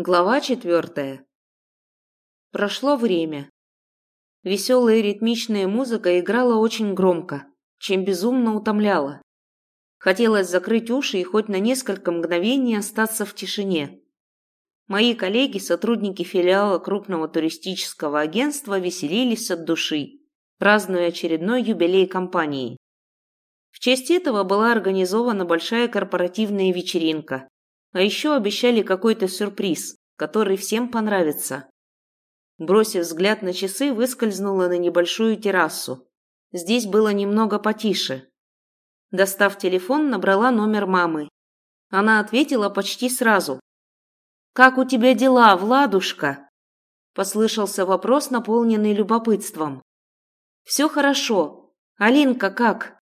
Глава четвертая. Прошло время. Веселая ритмичная музыка играла очень громко, чем безумно утомляла. Хотелось закрыть уши и хоть на несколько мгновений остаться в тишине. Мои коллеги, сотрудники филиала крупного туристического агентства, веселились от души, празднуя очередной юбилей компании. В честь этого была организована большая корпоративная вечеринка, а еще обещали какой-то сюрприз, который всем понравится. Бросив взгляд на часы, выскользнула на небольшую террасу. Здесь было немного потише. Достав телефон, набрала номер мамы. Она ответила почти сразу. «Как у тебя дела, Владушка?» Послышался вопрос, наполненный любопытством. «Все хорошо. Алинка как?»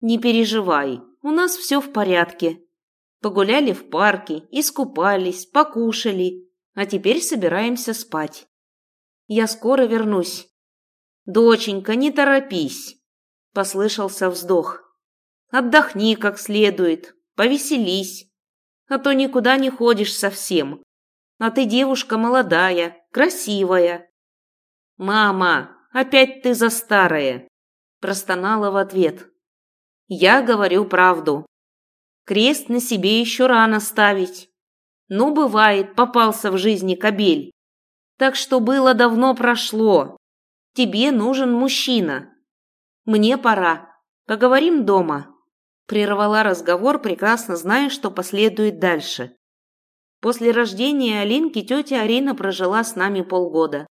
«Не переживай, у нас все в порядке», Погуляли в парке, искупались, покушали, а теперь собираемся спать. Я скоро вернусь. Доченька, не торопись, послышался вздох. Отдохни как следует, повеселись, а то никуда не ходишь совсем. А ты девушка молодая, красивая. Мама, опять ты за старое, простонала в ответ. Я говорю правду. Крест на себе еще рано ставить. Ну, бывает, попался в жизни кобель. Так что было давно прошло. Тебе нужен мужчина. Мне пора. Поговорим дома. Прервала разговор, прекрасно зная, что последует дальше. После рождения Алинки тетя Арина прожила с нами полгода,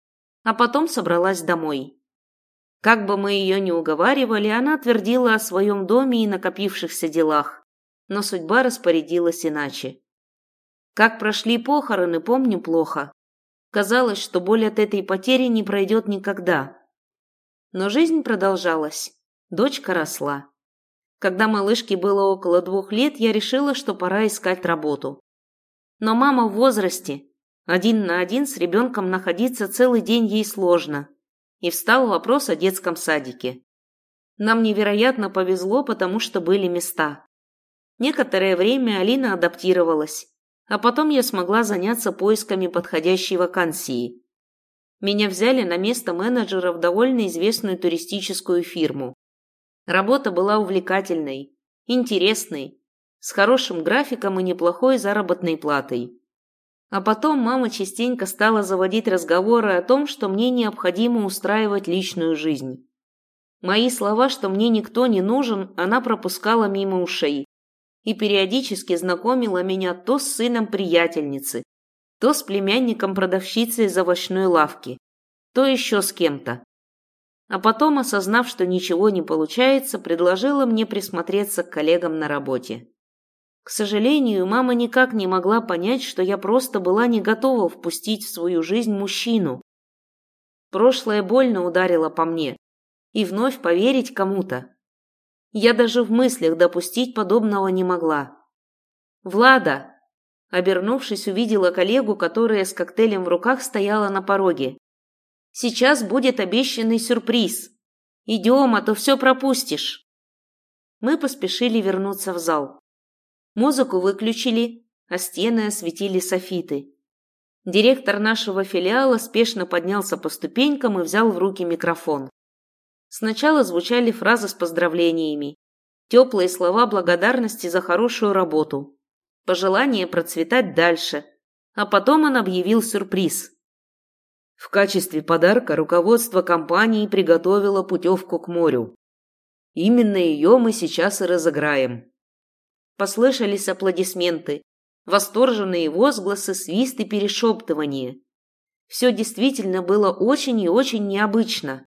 а потом собралась домой. Как бы мы ее ни уговаривали, она твердила о своем доме и накопившихся делах но судьба распорядилась иначе. Как прошли похороны, помню плохо. Казалось, что боль от этой потери не пройдет никогда. Но жизнь продолжалась. Дочка росла. Когда малышке было около двух лет, я решила, что пора искать работу. Но мама в возрасте. Один на один с ребенком находиться целый день ей сложно. И встал вопрос о детском садике. Нам невероятно повезло, потому что были места. Некоторое время Алина адаптировалась, а потом я смогла заняться поисками подходящей вакансии. Меня взяли на место менеджера в довольно известную туристическую фирму. Работа была увлекательной, интересной, с хорошим графиком и неплохой заработной платой. А потом мама частенько стала заводить разговоры о том, что мне необходимо устраивать личную жизнь. Мои слова, что мне никто не нужен, она пропускала мимо ушей, и периодически знакомила меня то с сыном приятельницы, то с племянником продавщицы из овощной лавки, то еще с кем-то. А потом, осознав, что ничего не получается, предложила мне присмотреться к коллегам на работе. К сожалению, мама никак не могла понять, что я просто была не готова впустить в свою жизнь мужчину. Прошлое больно ударило по мне, и вновь поверить кому-то я даже в мыслях допустить подобного не могла. «Влада!» Обернувшись, увидела коллегу, которая с коктейлем в руках стояла на пороге. «Сейчас будет обещанный сюрприз. Идем, а то все пропустишь». Мы поспешили вернуться в зал. Музыку выключили, а стены осветили софиты. Директор нашего филиала спешно поднялся по ступенькам и взял в руки микрофон. Сначала звучали фразы с поздравлениями, теплые слова благодарности за хорошую работу, пожелание процветать дальше, а потом он объявил сюрприз. В качестве подарка руководство компании приготовило путевку к морю. Именно ее мы сейчас и разыграем. Послышались аплодисменты, восторженные возгласы, свист и перешептывание. Все действительно было очень и очень необычно.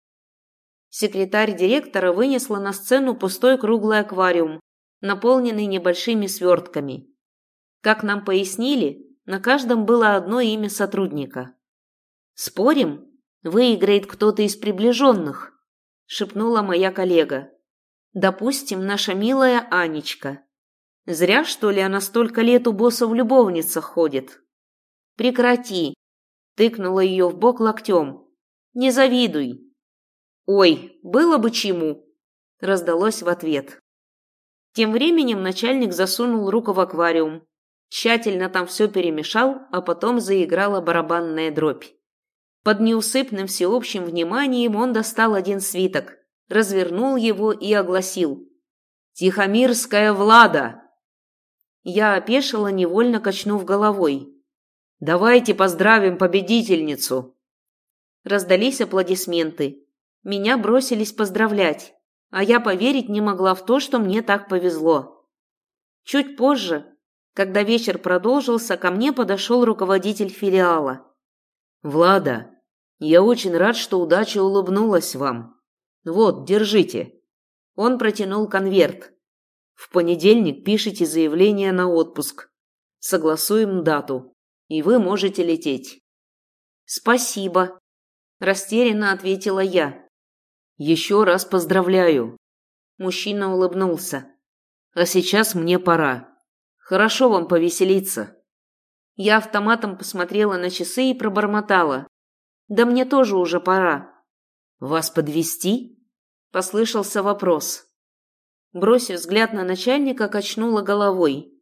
Секретарь директора вынесла на сцену пустой круглый аквариум, наполненный небольшими свертками. Как нам пояснили, на каждом было одно имя сотрудника. «Спорим, выиграет кто-то из приближенных», – шепнула моя коллега. «Допустим, наша милая Анечка. Зря, что ли, она столько лет у босса в любовницах ходит?» «Прекрати!» – тыкнула ее в бок локтем. «Не завидуй!» «Ой, было бы чему!» – раздалось в ответ. Тем временем начальник засунул руку в аквариум, Тщательно там все перемешал, а потом заиграла барабанная дробь. Под неусыпным всеобщим вниманием он достал один свиток, развернул его и огласил. «Тихомирская Влада!» Я опешила, невольно качнув головой. «Давайте поздравим победительницу!» Раздались аплодисменты. Меня бросились поздравлять, а я поверить не могла в то, что мне так повезло. Чуть позже, когда вечер продолжился, ко мне подошел руководитель филиала. «Влада, я очень рад, что удача улыбнулась вам. Вот, держите». Он протянул конверт. В понедельник пишите заявление на отпуск. Согласуем дату, и вы можете лететь. Спасибо, растерянно ответила я. Еще раз поздравляю. Мужчина улыбнулся. А сейчас мне пора. Хорошо вам повеселиться. Я автоматом посмотрела на часы и пробормотала: "Да мне тоже уже пора". Вас подвести? послышался вопрос. Бросив взгляд на начальника, качнула головой.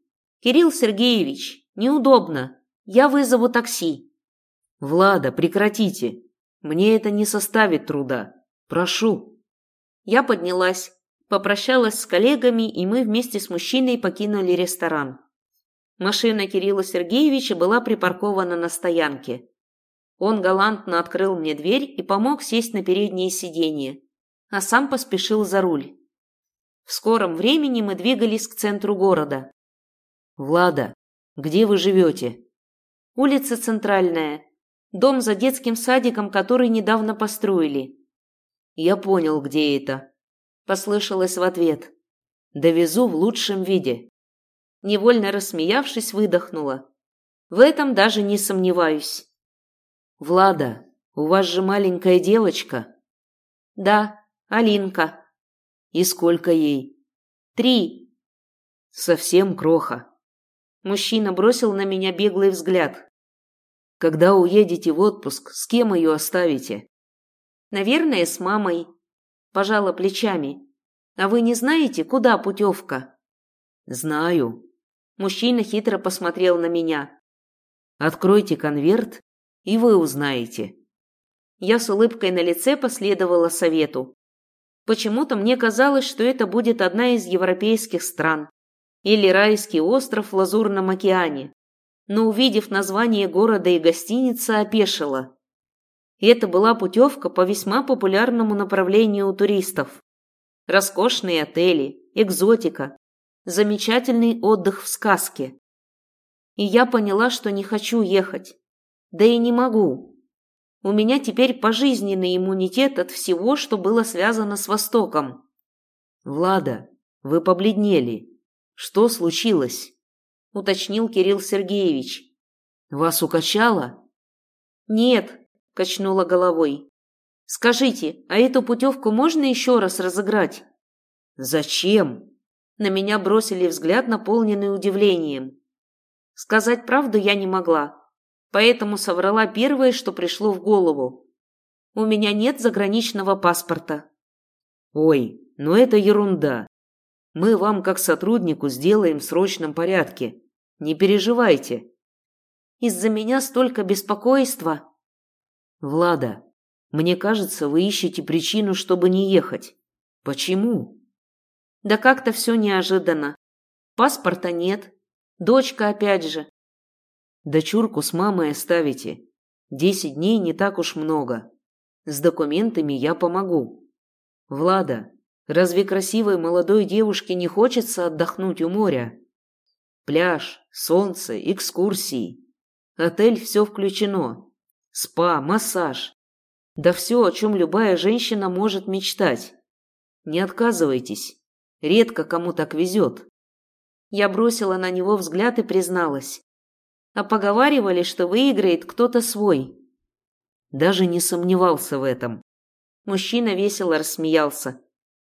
«Кирилл Сергеевич, неудобно. Я вызову такси». «Влада, прекратите. Мне это не составит труда. Прошу». Я поднялась, попрощалась с коллегами, и мы вместе с мужчиной покинули ресторан. Машина Кирилла Сергеевича была припаркована на стоянке. Он галантно открыл мне дверь и помог сесть на переднее сиденье, а сам поспешил за руль. В скором времени мы двигались к центру города. «Влада, где вы живете?» «Улица Центральная. Дом за детским садиком, который недавно построили». «Я понял, где это», – послышалось в ответ. «Довезу в лучшем виде». Невольно рассмеявшись, выдохнула. В этом даже не сомневаюсь. «Влада, у вас же маленькая девочка?» «Да, Алинка». И сколько ей? Три. Совсем кроха. Мужчина бросил на меня беглый взгляд. Когда уедете в отпуск, с кем ее оставите? Наверное, с мамой. Пожала плечами. А вы не знаете, куда путевка? Знаю. Мужчина хитро посмотрел на меня. Откройте конверт, и вы узнаете. Я с улыбкой на лице последовала совету. Почему-то мне казалось, что это будет одна из европейских стран или райский остров в Лазурном океане. Но увидев название города и гостиницы, опешила. Это была путевка по весьма популярному направлению у туристов. Роскошные отели, экзотика, замечательный отдых в сказке. И я поняла, что не хочу ехать. Да и не могу. У меня теперь пожизненный иммунитет от всего, что было связано с Востоком. Влада, вы побледнели. Что случилось? уточнил Кирилл Сергеевич. Вас укачало? Нет, качнула головой. Скажите, а эту путевку можно еще раз разыграть? Зачем? На меня бросили взгляд, наполненный удивлением. Сказать правду я не могла поэтому соврала первое, что пришло в голову. У меня нет заграничного паспорта. Ой, ну это ерунда. Мы вам как сотруднику сделаем в срочном порядке. Не переживайте. Из-за меня столько беспокойства. Влада, мне кажется, вы ищете причину, чтобы не ехать. Почему? Да как-то все неожиданно. Паспорта нет. Дочка опять же. Дочурку с мамой оставите. Десять дней не так уж много. С документами я помогу. Влада, разве красивой молодой девушке не хочется отдохнуть у моря? Пляж, солнце, экскурсии. Отель все включено. Спа, массаж. Да все, о чем любая женщина может мечтать. Не отказывайтесь. Редко кому так везет. Я бросила на него взгляд и призналась а поговаривали, что выиграет кто-то свой. Даже не сомневался в этом. Мужчина весело рассмеялся.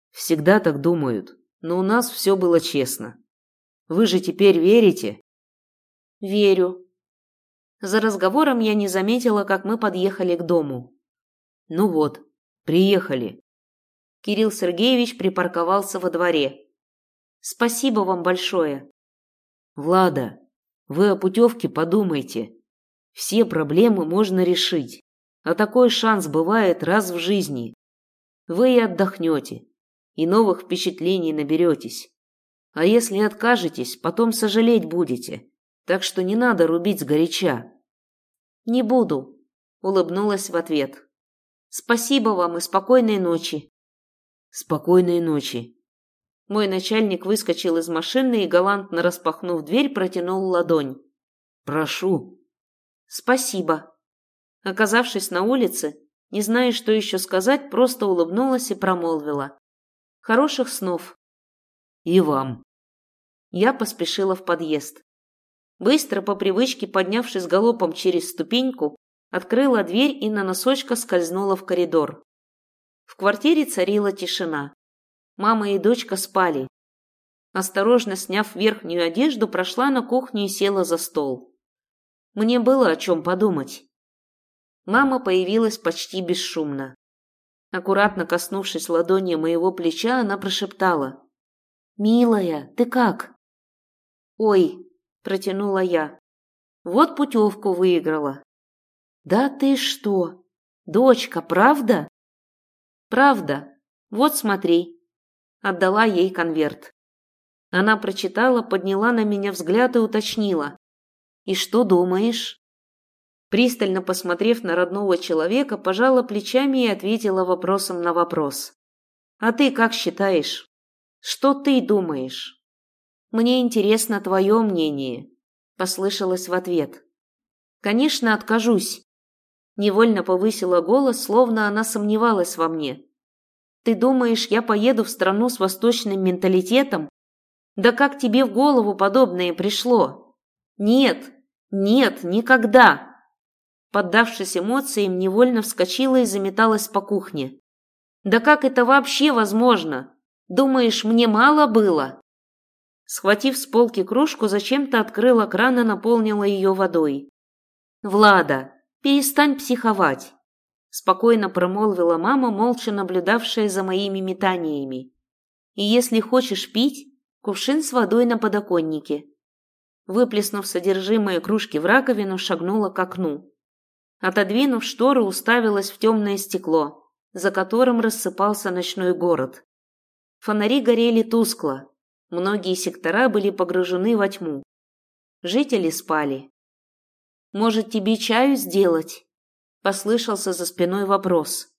Всегда так думают, но у нас все было честно. Вы же теперь верите? Верю. За разговором я не заметила, как мы подъехали к дому. Ну вот, приехали. Кирилл Сергеевич припарковался во дворе. Спасибо вам большое. Влада, Вы о путевке подумайте. Все проблемы можно решить, а такой шанс бывает раз в жизни. Вы и отдохнете, и новых впечатлений наберетесь. А если откажетесь, потом сожалеть будете. Так что не надо рубить сгоряча. Не буду, улыбнулась в ответ. Спасибо вам и спокойной ночи. Спокойной ночи. Мой начальник выскочил из машины и, галантно распахнув дверь, протянул ладонь. Прошу. Спасибо. Оказавшись на улице, не зная, что еще сказать, просто улыбнулась и промолвила. Хороших снов. И вам. Я поспешила в подъезд. Быстро, по привычке поднявшись галопом через ступеньку, открыла дверь и на носочках скользнула в коридор. В квартире царила тишина. Мама и дочка спали. Осторожно сняв верхнюю одежду, прошла на кухню и села за стол. Мне было о чем подумать. Мама появилась почти бесшумно. Аккуратно коснувшись ладони моего плеча, она прошептала. «Милая, ты как?» «Ой», – протянула я. «Вот путевку выиграла». «Да ты что? Дочка, правда?» «Правда. Вот смотри». Отдала ей конверт. Она прочитала, подняла на меня взгляд и уточнила. «И что думаешь?» Пристально посмотрев на родного человека, пожала плечами и ответила вопросом на вопрос. «А ты как считаешь? Что ты думаешь?» «Мне интересно твое мнение», – послышалось в ответ. «Конечно, откажусь». Невольно повысила голос, словно она сомневалась во мне. «Ты думаешь, я поеду в страну с восточным менталитетом? Да как тебе в голову подобное пришло? Нет, нет, никогда!» Поддавшись эмоциям, невольно вскочила и заметалась по кухне. «Да как это вообще возможно? Думаешь, мне мало было?» Схватив с полки кружку, зачем-то открыла кран и наполнила ее водой. «Влада, перестань психовать!» Спокойно промолвила мама, молча наблюдавшая за моими метаниями. «И если хочешь пить, кувшин с водой на подоконнике». Выплеснув содержимое кружки в раковину, шагнула к окну. Отодвинув шторы, уставилась в темное стекло, за которым рассыпался ночной город. Фонари горели тускло. Многие сектора были погружены во тьму. Жители спали. «Может, тебе чаю сделать?» – послышался за спиной вопрос.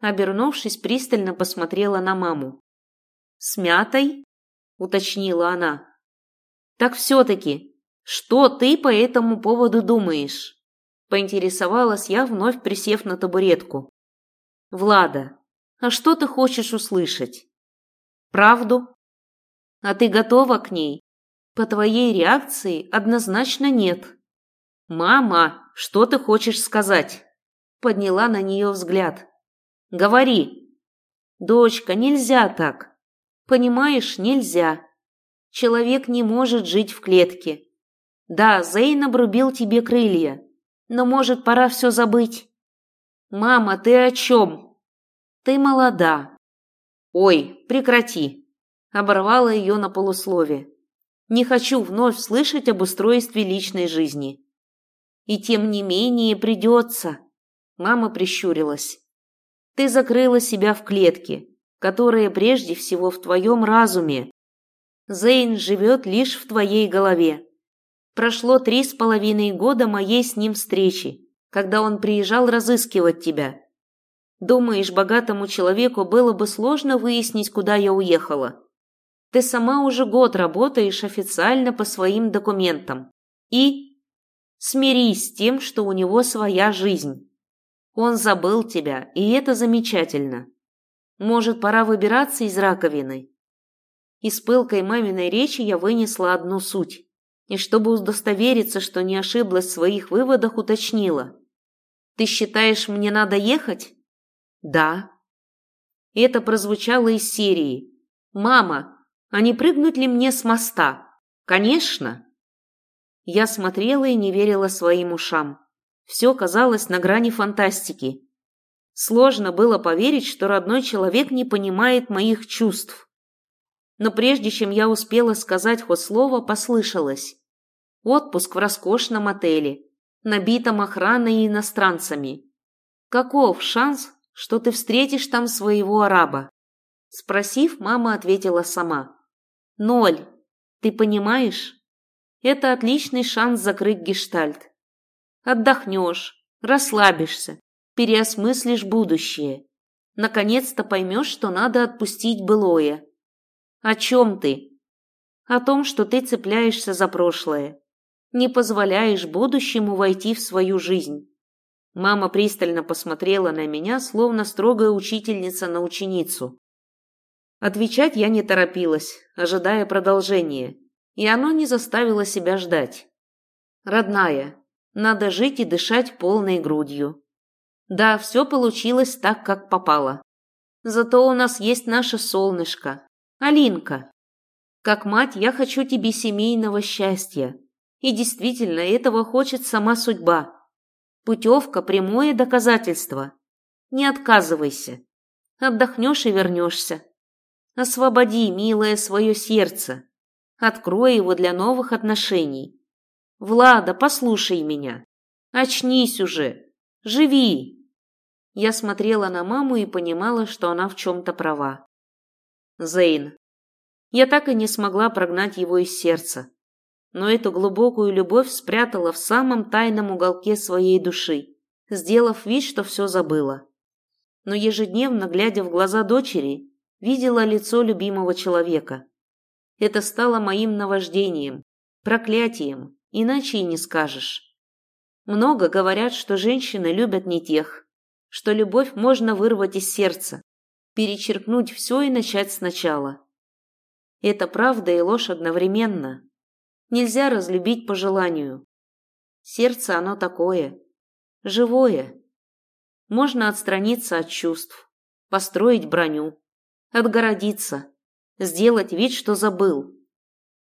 Обернувшись, пристально посмотрела на маму. «С мятой?» – уточнила она. «Так все-таки, что ты по этому поводу думаешь?» Поинтересовалась я, вновь присев на табуретку. «Влада, а что ты хочешь услышать?» «Правду?» «А ты готова к ней?» «По твоей реакции однозначно нет». «Мама, что ты хочешь сказать?» Подняла на нее взгляд. «Говори». «Дочка, нельзя так. Понимаешь, нельзя. Человек не может жить в клетке. Да, Зейн обрубил тебе крылья, но, может, пора все забыть? Мама, ты о чем? Ты молода. Ой, прекрати. Оборвала ее на полуслове. Не хочу вновь слышать об устройстве личной жизни. И тем не менее придется. Мама прищурилась. Ты закрыла себя в клетке, которая прежде всего в твоем разуме. Зейн живет лишь в твоей голове. Прошло три с половиной года моей с ним встречи, когда он приезжал разыскивать тебя. Думаешь, богатому человеку было бы сложно выяснить, куда я уехала? Ты сама уже год работаешь официально по своим документам. И смирись с тем, что у него своя жизнь. Он забыл тебя, и это замечательно. Может, пора выбираться из раковины? Из пылкой маминой речи я вынесла одну суть и, чтобы удостовериться, что не ошиблась в своих выводах, уточнила. «Ты считаешь, мне надо ехать?» «Да». Это прозвучало из серии. «Мама, а не прыгнуть ли мне с моста?» «Конечно». Я смотрела и не верила своим ушам. Все казалось на грани фантастики. Сложно было поверить, что родной человек не понимает моих чувств. Но прежде чем я успела сказать хоть слово, послышалось. отпуск в роскошном отеле, набитом охраной и иностранцами. Каков шанс, что ты встретишь там своего араба? Спросив, мама ответила сама. Ноль. Ты понимаешь? Это отличный шанс закрыть гештальт. Отдохнешь, расслабишься, переосмыслишь будущее. Наконец-то поймешь, что надо отпустить былое. О чем ты? О том, что ты цепляешься за прошлое. Не позволяешь будущему войти в свою жизнь. Мама пристально посмотрела на меня, словно строгая учительница на ученицу. Отвечать я не торопилась, ожидая продолжения, и оно не заставило себя ждать. Родная, надо жить и дышать полной грудью. Да, все получилось так, как попало. Зато у нас есть наше солнышко, Алинка. Как мать я хочу тебе семейного счастья. И действительно, этого хочет сама судьба. Путевка – прямое доказательство. Не отказывайся. Отдохнешь и вернешься. Освободи, милое, свое сердце. Открой его для новых отношений. Влада, послушай меня. Очнись уже. Живи. Я смотрела на маму и понимала, что она в чем-то права. Зейн. Я так и не смогла прогнать его из сердца. Но эту глубокую любовь спрятала в самом тайном уголке своей души, сделав вид, что все забыла. Но ежедневно, глядя в глаза дочери, видела лицо любимого человека. Это стало моим наваждением, проклятием, иначе и не скажешь. Много говорят, что женщины любят не тех, что любовь можно вырвать из сердца, перечеркнуть все и начать сначала. Это правда и ложь одновременно. Нельзя разлюбить по желанию. Сердце оно такое, живое. Можно отстраниться от чувств, построить броню, отгородиться, сделать вид, что забыл.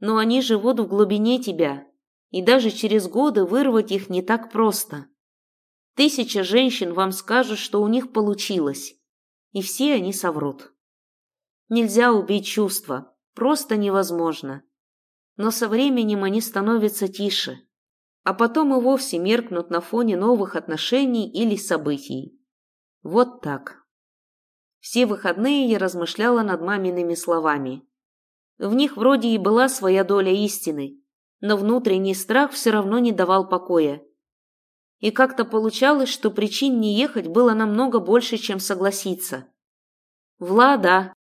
Но они живут в глубине тебя, и даже через годы вырвать их не так просто. Тысяча женщин вам скажут, что у них получилось, и все они соврут. Нельзя убить чувства, просто невозможно. Но со временем они становятся тише, а потом и вовсе меркнут на фоне новых отношений или событий. Вот так. Все выходные я размышляла над мамиными словами. В них вроде и была своя доля истины, но внутренний страх все равно не давал покоя. И как-то получалось, что причин не ехать было намного больше, чем согласиться. «Влада!»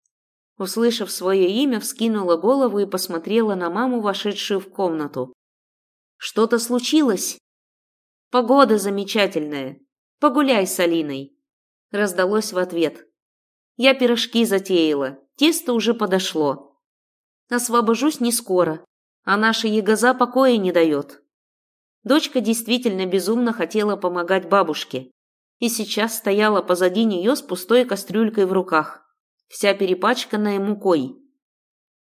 Услышав свое имя, вскинула голову и посмотрела на маму, вошедшую в комнату. «Что-то случилось?» «Погода замечательная. Погуляй с Алиной», — раздалось в ответ. Я пирожки затеяла, тесто уже подошло. Освобожусь не скоро, а наша ягоза покоя не дает. Дочка действительно безумно хотела помогать бабушке, и сейчас стояла позади нее с пустой кастрюлькой в руках, вся перепачканная мукой.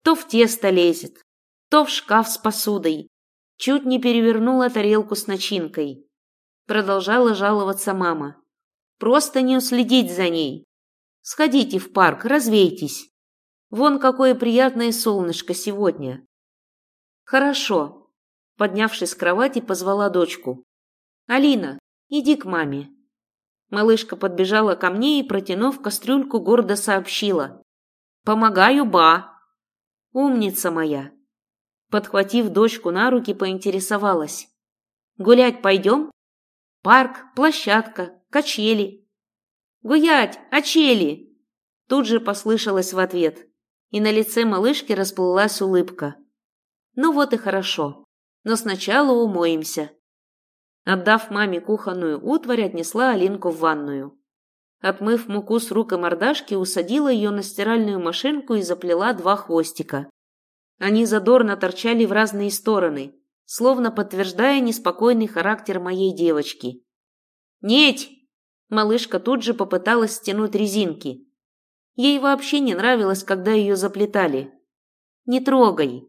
То в тесто лезет, то в шкаф с посудой. Чуть не перевернула тарелку с начинкой. Продолжала жаловаться мама. Просто не уследить за ней. Сходите в парк, развейтесь. Вон какое приятное солнышко сегодня. Хорошо. Поднявшись с кровати, позвала дочку. Алина, иди к маме. Малышка подбежала ко мне и, протянув кастрюльку, гордо сообщила. «Помогаю, ба!» «Умница моя!» Подхватив дочку на руки, поинтересовалась. «Гулять пойдем?» «Парк, площадка, качели. «Гуять! Очели!» Тут же послышалось в ответ, и на лице малышки расплылась улыбка. «Ну вот и хорошо. Но сначала умоемся». Отдав маме кухонную утварь, отнесла Алинку в ванную. Отмыв муку с рук и мордашки, усадила ее на стиральную машинку и заплела два хвостика. Они задорно торчали в разные стороны, словно подтверждая неспокойный характер моей девочки. «Неть!» Малышка тут же попыталась стянуть резинки. Ей вообще не нравилось, когда ее заплетали. «Не трогай!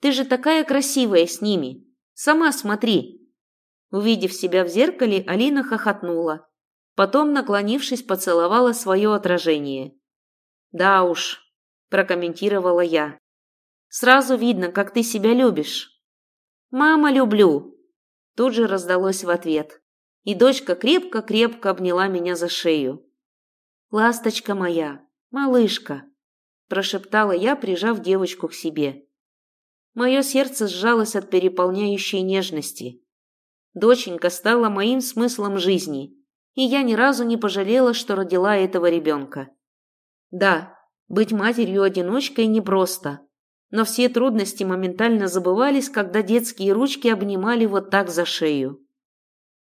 Ты же такая красивая с ними! Сама смотри!» Увидев себя в зеркале, Алина хохотнула. Потом, наклонившись, поцеловала свое отражение. «Да уж», – прокомментировала я. «Сразу видно, как ты себя любишь». «Мама, люблю!» Тут же раздалось в ответ. И дочка крепко-крепко обняла меня за шею. «Ласточка моя, малышка!» прошептала я, прижав девочку к себе. Мое сердце сжалось от переполняющей нежности. Доченька стала моим смыслом жизни, и я ни разу не пожалела, что родила этого ребенка. Да, быть матерью-одиночкой непросто, но все трудности моментально забывались, когда детские ручки обнимали вот так за шею.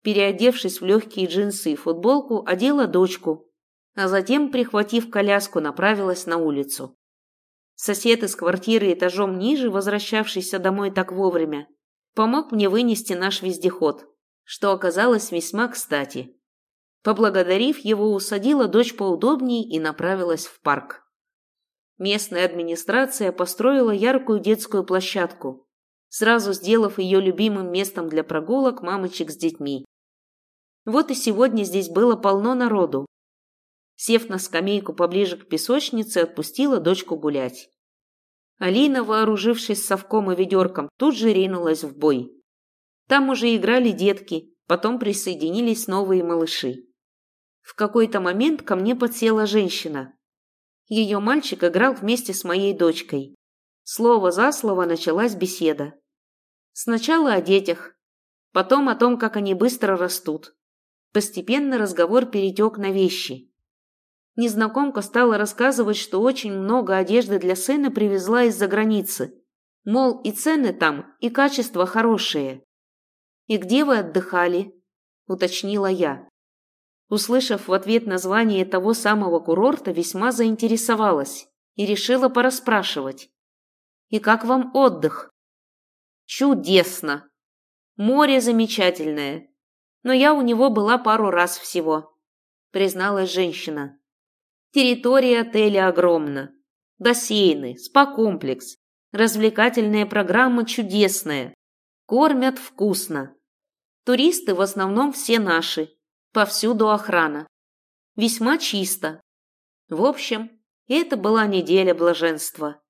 Переодевшись в легкие джинсы и футболку, одела дочку, а затем, прихватив коляску, направилась на улицу. Сосед из квартиры этажом ниже, возвращавшийся домой так вовремя, помог мне вынести наш вездеход, что оказалось весьма кстати. Поблагодарив его, усадила дочь поудобней и направилась в парк. Местная администрация построила яркую детскую площадку, сразу сделав ее любимым местом для прогулок мамочек с детьми. Вот и сегодня здесь было полно народу. Сев на скамейку поближе к песочнице, отпустила дочку гулять. Алина, вооружившись совком и ведерком, тут же ринулась в бой. Там уже играли детки, потом присоединились новые малыши. В какой-то момент ко мне подсела женщина, ее мальчик играл вместе с моей дочкой. Слово за слово началась беседа. Сначала о детях, потом о том, как они быстро растут. Постепенно разговор перетек на вещи. Незнакомка стала рассказывать, что очень много одежды для сына привезла из-за границы. Мол, и цены там, и качество хорошие. «И где вы отдыхали?» – уточнила я. Услышав в ответ название того самого курорта, весьма заинтересовалась и решила порасспрашивать. «И как вам отдых?» «Чудесно! Море замечательное, но я у него была пару раз всего», призналась женщина. «Территория отеля огромна. Бассейны, спа-комплекс, развлекательная программа чудесная. Кормят вкусно. Туристы в основном все наши, Повсюду охрана. Весьма чисто. В общем, это была неделя блаженства.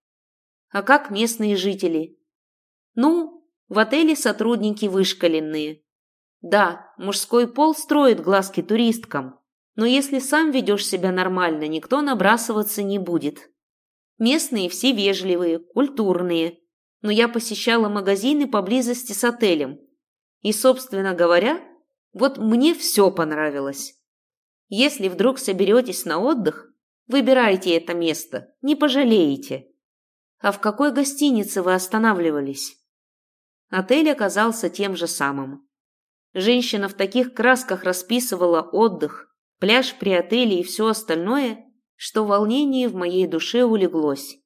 А как местные жители? Ну, в отеле сотрудники вышкаленные. Да, мужской пол строит глазки туристкам, но если сам ведешь себя нормально, никто набрасываться не будет. Местные все вежливые, культурные, но я посещала магазины поблизости с отелем. И, собственно говоря, вот мне все понравилось. Если вдруг соберетесь на отдых, выбирайте это место, не пожалеете. А в какой гостинице вы останавливались? Отель оказался тем же самым. Женщина в таких красках расписывала отдых, пляж при отеле и все остальное, что волнение в моей душе улеглось.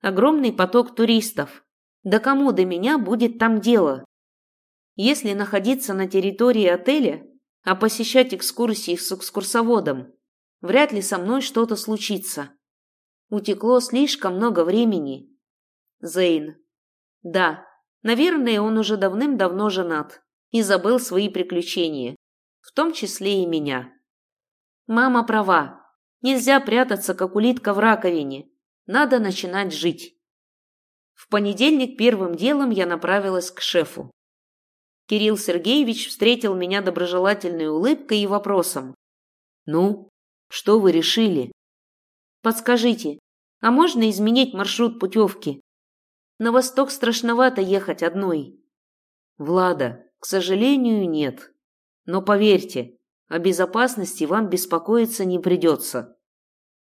Огромный поток туристов. Да кому до меня будет там дело? Если находиться на территории отеля, а посещать экскурсии с экскурсоводом, вряд ли со мной что-то случится. Утекло слишком много времени. Зейн. Да, наверное, он уже давным-давно женат и забыл свои приключения, в том числе и меня. Мама права. Нельзя прятаться, как улитка в раковине. Надо начинать жить. В понедельник первым делом я направилась к шефу. Кирилл Сергеевич встретил меня доброжелательной улыбкой и вопросом. «Ну, что вы решили?» «Подскажите, а можно изменить маршрут путевки? На восток страшновато ехать одной». «Влада, к сожалению, нет. Но поверьте, о безопасности вам беспокоиться не придется.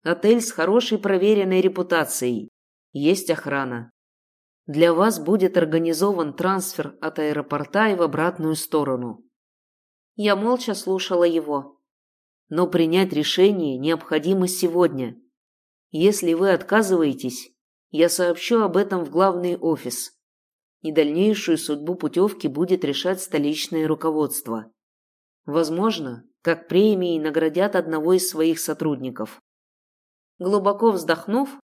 Отель с хорошей проверенной репутацией. Есть охрана. Для вас будет организован трансфер от аэропорта и в обратную сторону. Я молча слушала его. Но принять решение необходимо сегодня. Если вы отказываетесь, я сообщу об этом в главный офис. И дальнейшую судьбу путевки будет решать столичное руководство. Возможно, как премией наградят одного из своих сотрудников. Глубоко вздохнув,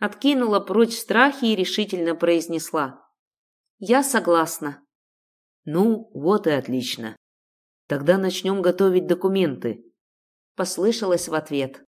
Откинула прочь страхи и решительно произнесла. «Я согласна». «Ну, вот и отлично. Тогда начнем готовить документы», – послышалось в ответ.